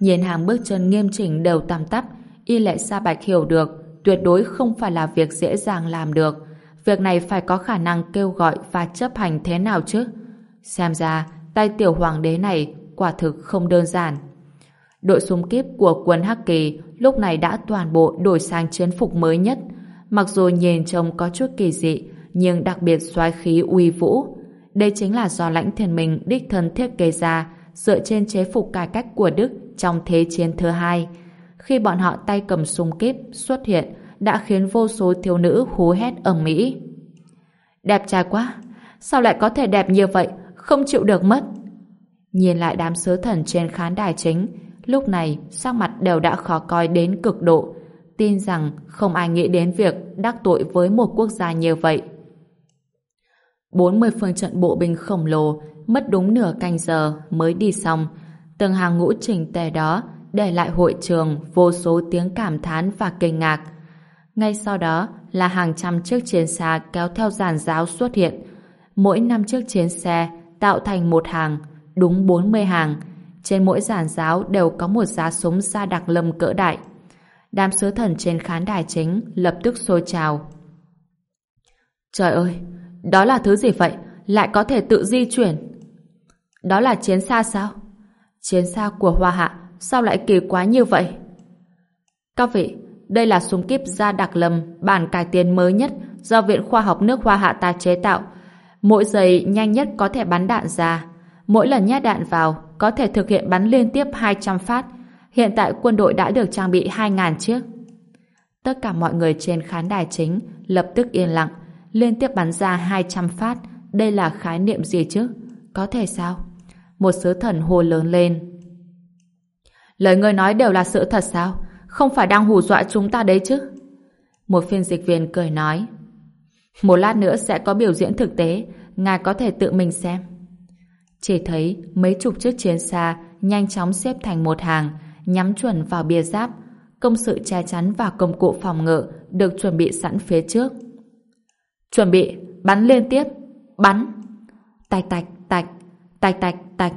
Nhìn hàng bước chân nghiêm chỉnh đều tăm tắp, y lệ sa bạch hiểu được tuyệt đối không phải là việc dễ dàng làm được. Việc này phải có khả năng kêu gọi và chấp hành thế nào chứ? Xem ra, tay tiểu hoàng đế này quả thực không đơn giản. Đội súng kíp của quân Hắc Kỳ lúc này đã toàn bộ đổi sang chiến phục mới nhất. Mặc dù nhìn trông có chút kỳ dị, nhưng đặc biệt xoáy khí uy vũ. Đây chính là do lãnh thiền mình đích thân thiết kế ra dựa trên chế phục cải cách của Đức trong Thế chiến thứ hai. Khi bọn họ tay cầm súng kíp xuất hiện đã khiến vô số thiếu nữ hú hét ở mỹ. Đẹp trai quá! Sao lại có thể đẹp như vậy? Không chịu được mất! Nhìn lại đám sứ thần trên khán đài chính, lúc này sắc mặt đều đã khó coi đến cực độ. Tin rằng không ai nghĩ đến việc đắc tội với một quốc gia như vậy. 40 phương trận bộ binh khổng lồ mất đúng nửa canh giờ mới đi xong. Từng hàng ngũ trình tề đó để lại hội trường vô số tiếng cảm thán và kinh ngạc. Ngay sau đó là hàng trăm chiếc chiến xa kéo theo giàn giáo xuất hiện. Mỗi năm chiếc chiến xe tạo thành một hàng, đúng 40 hàng. Trên mỗi giàn giáo đều có một giá súng ra đặc lâm cỡ đại. Đám sứ thần trên khán đài chính lập tức sôi trào. Trời ơi, đó là thứ gì vậy? Lại có thể tự di chuyển. Đó là chiến xa sao? Chiến xa của Hoa Hạ sao lại kỳ quá như vậy? Các vị, đây là súng kíp ra đặc lâm bản cải tiến mới nhất do Viện Khoa học nước Hoa Hạ ta chế tạo. Mỗi giây nhanh nhất có thể bắn đạn ra. Mỗi lần nhát đạn vào có thể thực hiện bắn liên tiếp 200 phát. Hiện tại quân đội đã được trang bị 2.000 chiếc. Tất cả mọi người trên khán đài chính lập tức yên lặng, liên tiếp bắn ra 200 phát. Đây là khái niệm gì chứ? Có thể sao? Một sứ thần hồ lớn lên. Lời người nói đều là sự thật sao? Không phải đang hù dọa chúng ta đấy chứ? Một phiên dịch viên cười nói. Một lát nữa sẽ có biểu diễn thực tế, ngài có thể tự mình xem. Chỉ thấy mấy chục chiếc chiến xa nhanh chóng xếp thành một hàng, nhắm chuẩn vào bia giáp. Công sự che chắn và công cụ phòng ngự được chuẩn bị sẵn phía trước. Chuẩn bị, bắn liên tiếp, bắn. Tạch tạch tạch, tạch tạch tạch,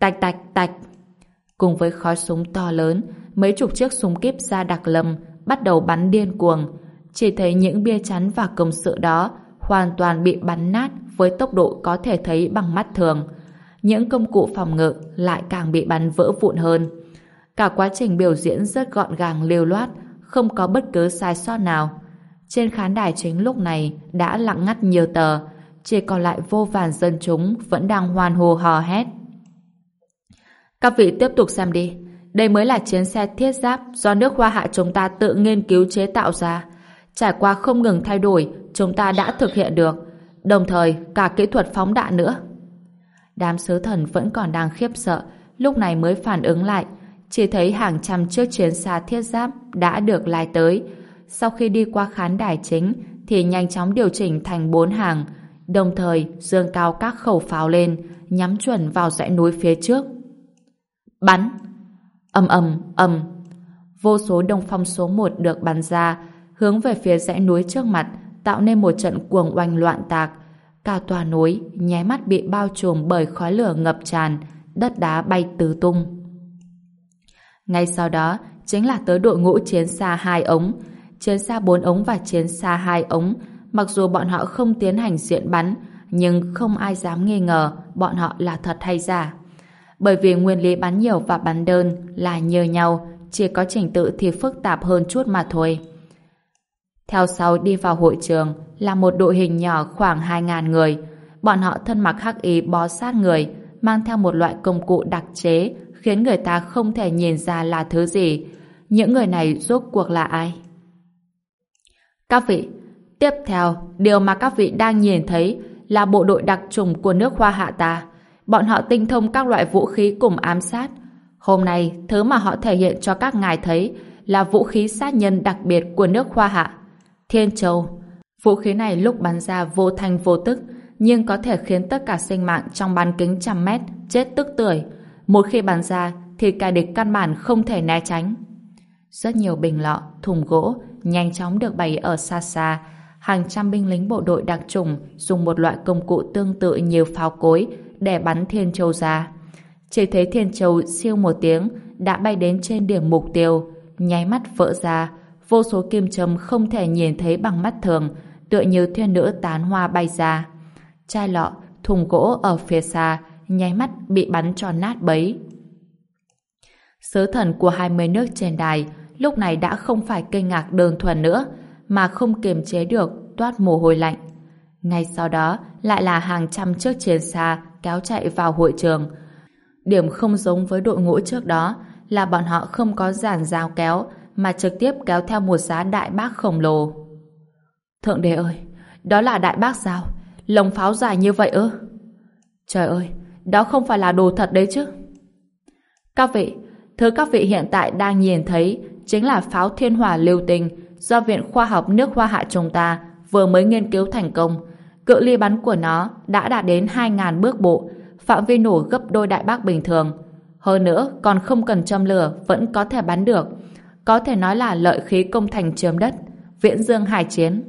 tạch tạch tạch. Cùng với khói súng to lớn, mấy chục chiếc súng kíp ra đặc lâm bắt đầu bắn điên cuồng. Chỉ thấy những bia chắn và công sự đó hoàn toàn bị bắn nát với tốc độ có thể thấy bằng mắt thường. Những công cụ phòng ngự lại càng bị bắn vỡ vụn hơn. Cả quá trình biểu diễn rất gọn gàng lưu loát, không có bất cứ sai sót nào. Trên khán đài chính lúc này đã lặng ngắt nhiều tờ, chỉ còn lại vô vàn dân chúng vẫn đang hoan hô hò hét. Các vị tiếp tục xem đi. Đây mới là chiến xe thiết giáp do nước Hoa Hạ chúng ta tự nghiên cứu chế tạo ra. Trải qua không ngừng thay đổi, chúng ta đã thực hiện được. Đồng thời, cả kỹ thuật phóng đạn nữa. Đám sứ thần vẫn còn đang khiếp sợ, lúc này mới phản ứng lại. Chỉ thấy hàng trăm chiếc chiến xa thiết giáp đã được lai tới. Sau khi đi qua khán đài chính, thì nhanh chóng điều chỉnh thành bốn hàng, đồng thời dương cao các khẩu pháo lên, nhắm chuẩn vào dãy núi phía trước. Bắn! ầm ầm ầm vô số đông phong số 1 được bắn ra hướng về phía dãy núi trước mặt tạo nên một trận cuồng oanh loạn tạc cả tòa núi nháy mắt bị bao trùm bởi khói lửa ngập tràn đất đá bay tứ tung. Ngay sau đó chính là tới đội ngũ chiến xa hai ống. Chiến xa bốn ống và chiến xa hai ống mặc dù bọn họ không tiến hành diện bắn nhưng không ai dám nghi ngờ bọn họ là thật hay giả. Bởi vì nguyên lý bắn nhiều và bắn đơn là như nhau, chỉ có trình tự thì phức tạp hơn chút mà thôi. Theo sau đi vào hội trường là một đội hình nhỏ khoảng 2.000 người. bọn họ thân mặc hắc y bó sát người, mang theo một loại công cụ đặc chế khiến người ta không thể nhìn ra là thứ gì. Những người này rốt cuộc là ai? Các vị, tiếp theo, điều mà các vị đang nhìn thấy là bộ đội đặc trùng của nước Hoa Hạ ta. Bọn họ tinh thông các loại vũ khí cùng ám sát. Hôm nay, thứ mà họ thể hiện cho các ngài thấy là vũ khí sát nhân đặc biệt của nước Hoa Hạ. Thiên Châu. Vũ khí này lúc bắn ra vô thanh vô tức, nhưng có thể khiến tất cả sinh mạng trong bán kính trăm mét chết tức tưởi. Một khi bắn ra, thì kẻ địch căn bản không thể né tránh. Rất nhiều bình lọ, thùng gỗ nhanh chóng được bày ở xa xa. Hàng trăm binh lính bộ đội đặc trùng dùng một loại công cụ tương tự như pháo cối để bắn Thiên Châu ra. Chỉ thấy Thiên Châu siêu một tiếng đã bay đến trên điểm mục tiêu, nháy mắt vỡ ra, vô số kim châm không thể nhìn thấy bằng mắt thường, tựa như thiên nữ tán hoa bay ra. Chai lọ, thùng gỗ ở phía xa, nháy mắt bị bắn cho nát bấy. Sứ thần của 20 nước trên đài lúc này đã không phải kinh ngạc đơn thuần nữa, mà không kiềm chế được toát mồ hôi lạnh. Ngay sau đó lại là hàng trăm chiếc chiến xa kéo chạy vào hội trường. Điểm không giống với đội ngũ trước đó là bọn họ không có giàn dao kéo mà trực tiếp kéo theo một giá đại bác khổng lồ. Thượng đế ơi, đó là đại bác sao? Lồng pháo dài như vậy ư? Trời ơi, đó không phải là đồ thật đấy chứ. Các vị, thứ các vị hiện tại đang nhìn thấy chính là pháo thiên hỏa lưu tình do Viện Khoa học nước Hoa Hạ chúng ta vừa mới nghiên cứu thành công. Cự ly bắn của nó đã đạt đến 2.000 bước bộ, phạm vi nổ gấp đôi đại bác bình thường. Hơn nữa, còn không cần châm lửa vẫn có thể bắn được. Có thể nói là lợi khí công thành chiếm đất, viễn dương hải chiến.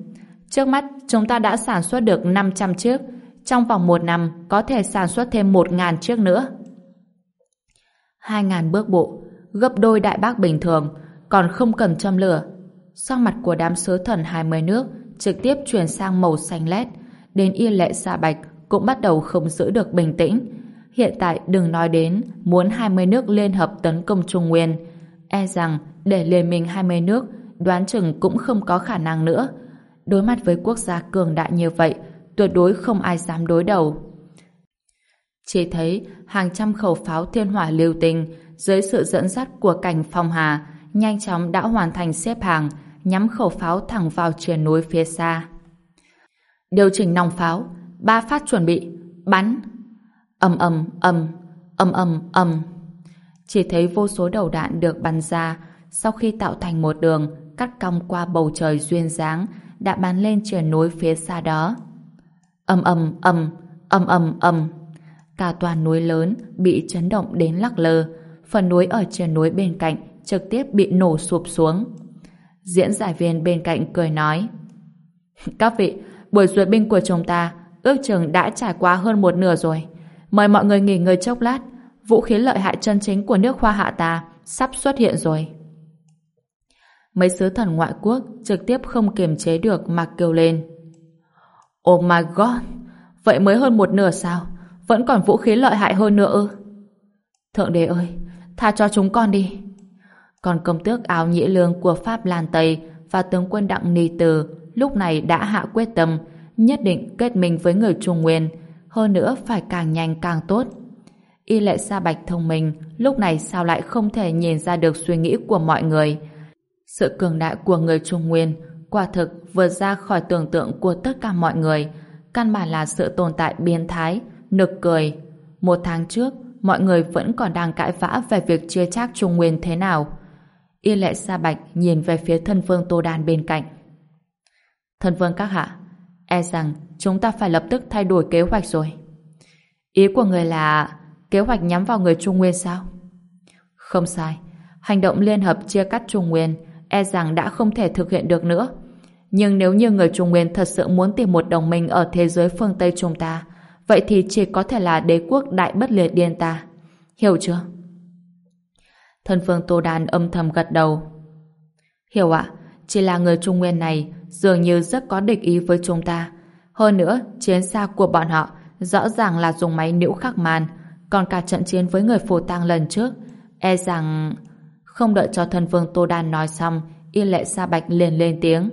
Trước mắt, chúng ta đã sản xuất được 500 chiếc. Trong vòng một năm, có thể sản xuất thêm 1.000 chiếc nữa. 2.000 bước bộ, gấp đôi đại bác bình thường, còn không cần châm lửa. Sau mặt của đám sứ thần 20 nước trực tiếp chuyển sang màu xanh lét, đến yên lệ xạ bạch cũng bắt đầu không giữ được bình tĩnh. Hiện tại đừng nói đến muốn 20 nước liên hợp tấn công Trung Nguyên. E rằng để liên minh 20 nước đoán chừng cũng không có khả năng nữa. Đối mặt với quốc gia cường đại như vậy, tuyệt đối không ai dám đối đầu. Chỉ thấy hàng trăm khẩu pháo thiên hỏa lưu tình dưới sự dẫn dắt của cảnh phong hà nhanh chóng đã hoàn thành xếp hàng nhắm khẩu pháo thẳng vào triền núi phía xa. Điều chỉnh nòng pháo, ba phát chuẩn bị, bắn. ầm ầm ầm, ầm ầm ầm. Chỉ thấy vô số đầu đạn được bắn ra, sau khi tạo thành một đường cắt cong qua bầu trời duyên dáng, đã bắn lên trên núi phía xa đó. ầm ầm ầm, ầm ầm ầm. Cả toàn núi lớn bị chấn động đến lắc lơ, phần núi ở trên núi bên cạnh trực tiếp bị nổ sụp xuống. Diễn giải viên bên cạnh cười nói Các vị, buổi duyệt binh của chúng ta ước chừng đã trải qua hơn một nửa rồi. Mời mọi người nghỉ ngơi chốc lát. Vũ khí lợi hại chân chính của nước Hoa Hạ ta sắp xuất hiện rồi. Mấy sứ thần ngoại quốc trực tiếp không kiềm chế được mà kêu lên. Oh my god! Vậy mới hơn một nửa sao? Vẫn còn vũ khí lợi hại hơn nữa ư? Thượng đế ơi! Tha cho chúng con đi! Còn công tước áo nhĩ lương của Pháp Lan Tây và tướng quân Đặng Ni Từ lúc này đã hạ quyết tâm, nhất định kết minh với người Trung Nguyên, hơn nữa phải càng nhanh càng tốt. Y lệ Sa Bạch thông minh, lúc này sao lại không thể nhìn ra được suy nghĩ của mọi người. Sự cường đại của người Trung Nguyên quả thực vượt ra khỏi tưởng tượng của tất cả mọi người căn bản là sự tồn tại biến thái nực cười. Một tháng trước mọi người vẫn còn đang cãi vã về việc chia chác Trung Nguyên thế nào. Y lệ Sa Bạch nhìn về phía thân vương Tô Đan bên cạnh. Thân vương các hạ, e rằng chúng ta phải lập tức thay đổi kế hoạch rồi. Ý của người là kế hoạch nhắm vào người Trung Nguyên sao? Không sai. Hành động liên hợp chia cắt Trung Nguyên e rằng đã không thể thực hiện được nữa. Nhưng nếu như người Trung Nguyên thật sự muốn tìm một đồng minh ở thế giới phương Tây chúng ta, vậy thì chỉ có thể là đế quốc đại bất liệt điên ta. Hiểu chưa? Thân phương Tô Đan âm thầm gật đầu. Hiểu ạ, chỉ là người Trung Nguyên này dường như rất có địch ý với chúng ta. Hơn nữa, chiến xa của bọn họ rõ ràng là dùng máy nữ khắc màn, còn cả trận chiến với người phù tang lần trước, e rằng... Không đợi cho thân vương Tô Đan nói xong, y lệ Sa Bạch liền lên tiếng.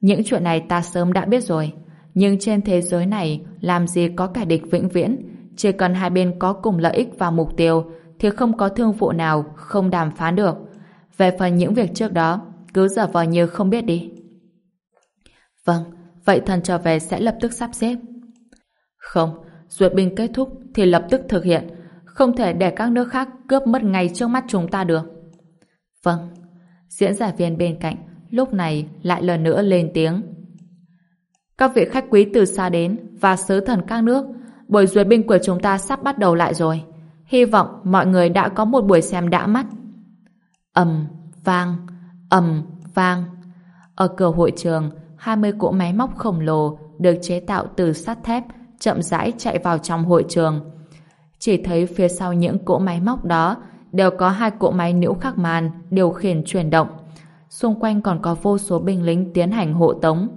Những chuyện này ta sớm đã biết rồi. Nhưng trên thế giới này, làm gì có kẻ địch vĩnh viễn? Chỉ cần hai bên có cùng lợi ích và mục tiêu, thì không có thương vụ nào không đàm phán được. Về phần những việc trước đó, cứ giả vờ như không biết đi. Vâng, vậy thần trở về sẽ lập tức sắp xếp. Không, duyệt binh kết thúc thì lập tức thực hiện, không thể để các nước khác cướp mất ngay trước mắt chúng ta được. Vâng, diễn giả viên bên cạnh lúc này lại lần nữa lên tiếng. Các vị khách quý từ xa đến và sứ thần các nước, buổi duyệt binh của chúng ta sắp bắt đầu lại rồi. Hy vọng mọi người đã có một buổi xem đã mắt. ầm, vang, ầm, vang. Ở cửa hội trường, 20 cỗ máy móc khổng lồ được chế tạo từ sắt thép chậm rãi chạy vào trong hội trường. Chỉ thấy phía sau những cỗ máy móc đó đều có hai cỗ máy nhiễu khắc màn điều khiển chuyển động. Xung quanh còn có vô số binh lính tiến hành hộ tống.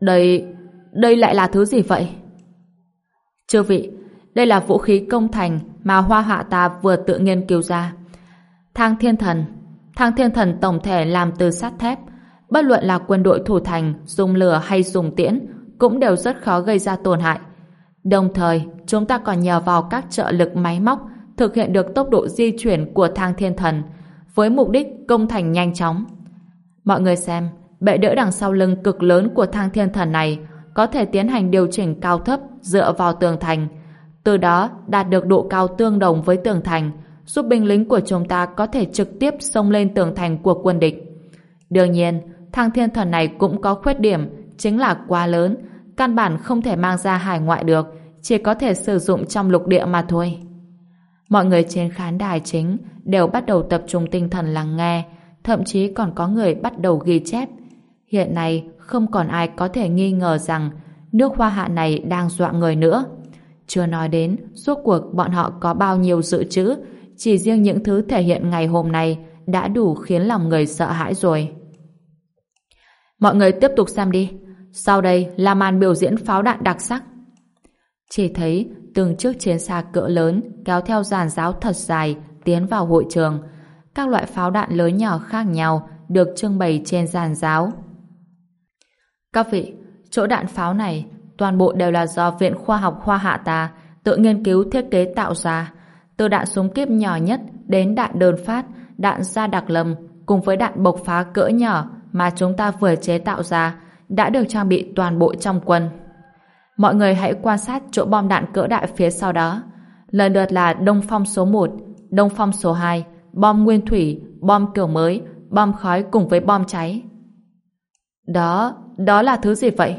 Đây... đây lại là thứ gì vậy? Chư vị, đây là vũ khí công thành mà Hoa Hạ ta vừa tự nghiên cứu ra. Thang Thiên Thần Thang Thiên Thần tổng thể làm từ sắt thép. Bất luận là quân đội thủ thành, dùng lửa hay dùng tiễn, cũng đều rất khó gây ra tổn hại. Đồng thời, chúng ta còn nhờ vào các trợ lực máy móc thực hiện được tốc độ di chuyển của thang thiên thần với mục đích công thành nhanh chóng. Mọi người xem, bệ đỡ đằng sau lưng cực lớn của thang thiên thần này có thể tiến hành điều chỉnh cao thấp dựa vào tường thành, từ đó đạt được độ cao tương đồng với tường thành, giúp binh lính của chúng ta có thể trực tiếp xông lên tường thành của quân địch. Đương nhiên, thang thiên thần này cũng có khuyết điểm, chính là quá lớn, căn bản không thể mang ra hải ngoại được, chỉ có thể sử dụng trong lục địa mà thôi. Mọi người trên khán đài chính đều bắt đầu tập trung tinh thần lắng nghe, thậm chí còn có người bắt đầu ghi chép. Hiện nay, không còn ai có thể nghi ngờ rằng nước hoa hạ này đang dọa người nữa. Chưa nói đến, suốt cuộc bọn họ có bao nhiêu dự trữ, chỉ riêng những thứ thể hiện ngày hôm nay đã đủ khiến lòng người sợ hãi rồi. Mọi người tiếp tục xem đi. Sau đây là màn biểu diễn pháo đạn đặc sắc. Chỉ thấy từng chiếc chiến xa cỡ lớn kéo theo giàn giáo thật dài tiến vào hội trường. Các loại pháo đạn lớn nhỏ khác nhau được trưng bày trên giàn giáo. Các vị, chỗ đạn pháo này toàn bộ đều là do Viện Khoa học Hoa Hạ ta tự nghiên cứu thiết kế tạo ra. Từ đạn súng kíp nhỏ nhất đến đạn đơn phát, đạn ra đặc lâm cùng với đạn bộc phá cỡ nhỏ mà chúng ta vừa chế tạo ra đã được trang bị toàn bộ trong quân. Mọi người hãy quan sát chỗ bom đạn cỡ đại phía sau đó. Lần lượt là Đông Phong số 1, Đông Phong số 2, bom nguyên thủy, bom kiểu mới, bom khói cùng với bom cháy. Đó, đó là thứ gì vậy?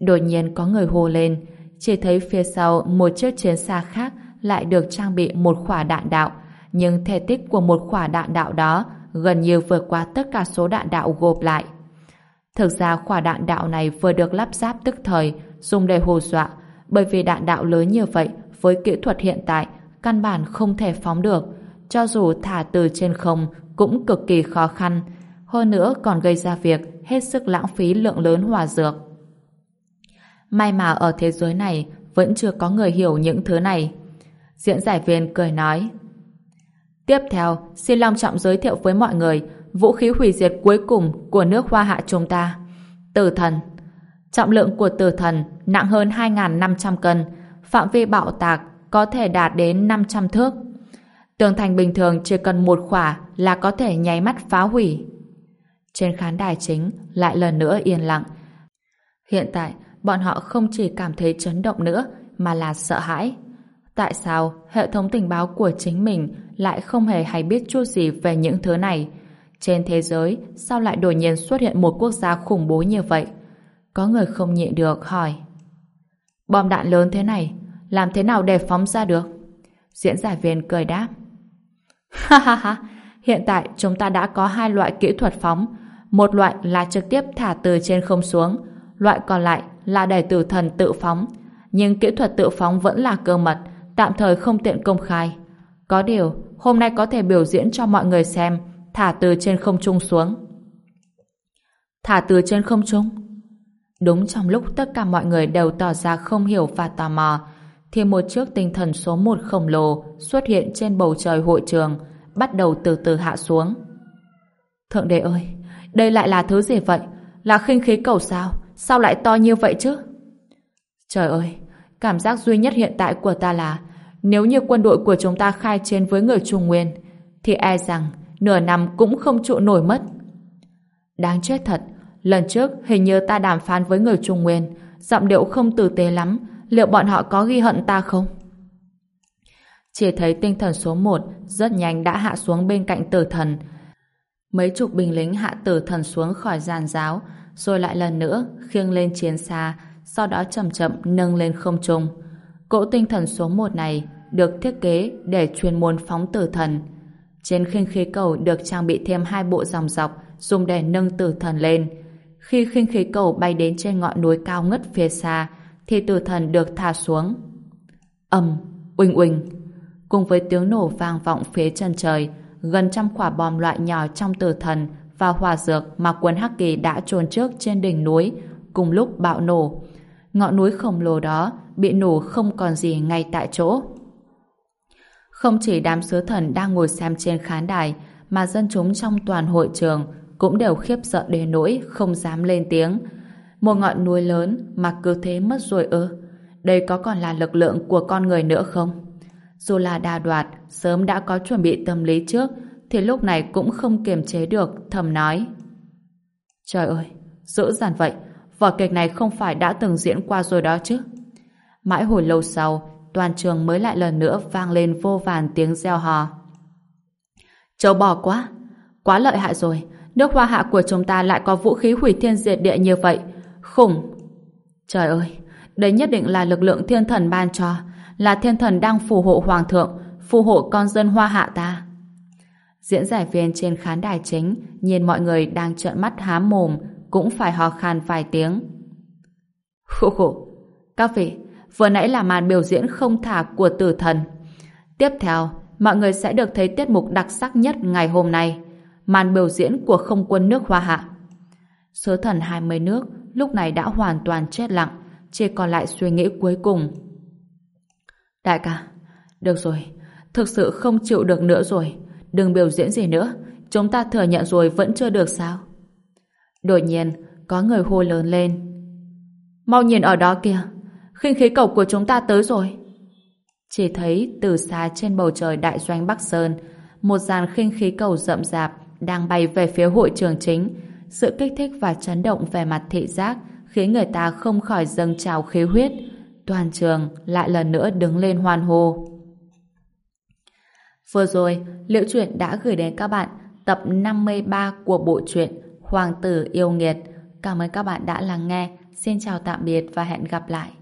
Đột nhiên có người hô lên, chỉ thấy phía sau một chiếc chiến xa khác lại được trang bị một quả đạn đạo, nhưng thể tích của một quả đạn đạo đó gần như vượt qua tất cả số đạn đạo gộp lại. Thực ra quả đạn đạo này vừa được lắp ráp tức thời, dùng để hù dọa, bởi vì đạn đạo lớn như vậy với kỹ thuật hiện tại căn bản không thể phóng được, cho dù thả từ trên không cũng cực kỳ khó khăn, hơn nữa còn gây ra việc hết sức lãng phí lượng lớn hòa dược. May mà ở thế giới này vẫn chưa có người hiểu những thứ này. Diễn giải viên cười nói Tiếp theo, xin long trọng giới thiệu với mọi người vũ khí hủy diệt cuối cùng của nước Hoa Hạ chúng ta. Tử thần. Trọng lượng của tử thần nặng hơn 2.500 cân, phạm vi bạo tạc có thể đạt đến 500 thước. Tường thành bình thường chỉ cần một khỏa là có thể nháy mắt phá hủy. Trên khán đài chính lại lần nữa yên lặng. Hiện tại, bọn họ không chỉ cảm thấy chấn động nữa mà là sợ hãi. Tại sao hệ thống tình báo của chính mình lại không hề hay biết chút gì về những thứ này? Trên thế giới, sao lại đột nhiên xuất hiện một quốc gia khủng bố như vậy? Có người không nhịn được hỏi. Bom đạn lớn thế này, làm thế nào để phóng ra được? Diễn giải viên cười đáp. Ha ha ha, hiện tại chúng ta đã có hai loại kỹ thuật phóng. Một loại là trực tiếp thả từ trên không xuống, loại còn lại là để tử thần tự phóng. Nhưng kỹ thuật tự phóng vẫn là cơ mật, tạm thời không tiện công khai. Có điều, hôm nay có thể biểu diễn cho mọi người xem thả từ trên không trung xuống. Thả từ trên không trung? Đúng trong lúc tất cả mọi người đều tỏ ra không hiểu và tò mò, thì một chiếc tinh thần số một khổng lồ xuất hiện trên bầu trời hội trường, bắt đầu từ từ hạ xuống. Thượng đế ơi, đây lại là thứ gì vậy? Là khinh khí cầu sao? Sao lại to như vậy chứ? Trời ơi, cảm giác duy nhất hiện tại của ta là nếu như quân đội của chúng ta khai chiến với người Trung Nguyên thì e rằng nửa năm cũng không trụ nổi mất. Đáng chết thật, lần trước hình như ta đàm phán với người Trung Nguyên giọng điệu không tử tế lắm liệu bọn họ có ghi hận ta không? Chỉ thấy tinh thần số 1 rất nhanh đã hạ xuống bên cạnh tử thần. Mấy chục binh lính hạ tử thần xuống khỏi giàn giáo, rồi lại lần nữa khiêng lên chiến xa, sau đó chậm chậm nâng lên không trung. Cỗ tinh thần số 1 này được thiết kế để chuyên môn phóng tử thần. Trên khinh khí cầu được trang bị thêm hai bộ dòng dọc dùng để nâng tử thần lên. Khi khinh khí cầu bay đến trên ngọn núi cao ngất phía xa, thì tử thần được thả xuống. ầm, uỳnh uỳnh, cùng với tiếng nổ vang vọng phía chân trời, gần trăm quả bom loại nhỏ trong tử thần và hỏa dược mà quân Hắc Kỳ đã trôn trước trên đỉnh núi, cùng lúc bạo nổ. Ngọn núi khổng lồ đó bị nổ không còn gì ngay tại chỗ. Không chỉ đám sứ thần đang ngồi xem trên khán đài, mà dân chúng trong toàn hội trường cũng đều khiếp sợ đến nỗi không dám lên tiếng. Một ngọn núi lớn mà cứ thế mất rồi ư? Đây có còn là lực lượng của con người nữa không? Dù là đa đoạt, sớm đã có chuẩn bị tâm lý trước, thì lúc này cũng không kiềm chế được, thầm nói. Trời ơi, dữ dằn vậy, vở kịch này không phải đã từng diễn qua rồi đó chứ. Mãi hồi lâu sau, toàn trường mới lại lần nữa vang lên vô vàn tiếng reo hò. Châu bò quá, quá lợi hại rồi, nước hoa hạ của chúng ta lại có vũ khí hủy thiên diệt địa như vậy, khủng. Trời ơi, đấy nhất định là lực lượng thiên thần ban cho, là thiên thần đang phù hộ hoàng thượng, phù hộ con dân hoa hạ ta. Diễn giải viên trên khán đài chính nhìn mọi người đang trợn mắt há mồm cũng phải ho khan vài tiếng. Khổ khổ, các vị, vừa nãy là màn biểu diễn không thả của tử thần. Tiếp theo, mọi người sẽ được thấy tiết mục đặc sắc nhất ngày hôm nay, màn biểu diễn của không quân nước Hoa Hạ. Sứ thần 20 nước lúc này đã hoàn toàn chết lặng, chỉ còn lại suy nghĩ cuối cùng. Đại ca, được rồi, thực sự không chịu được nữa rồi, đừng biểu diễn gì nữa, chúng ta thừa nhận rồi vẫn chưa được sao? Đột nhiên, có người hô lớn lên. Mau nhìn ở đó kìa, khinh khí cầu của chúng ta tới rồi. Chỉ thấy từ xa trên bầu trời đại doanh Bắc Sơn, một dàn khinh khí cầu rậm rạp đang bay về phía hội trường chính. Sự kích thích và chấn động về mặt thị giác khiến người ta không khỏi dâng trào khí huyết. Toàn trường lại lần nữa đứng lên hoan hô. Vừa rồi, Liễu Chuyện đã gửi đến các bạn tập 53 của bộ truyện Hoàng tử yêu nghiệt. Cảm ơn các bạn đã lắng nghe. Xin chào tạm biệt và hẹn gặp lại.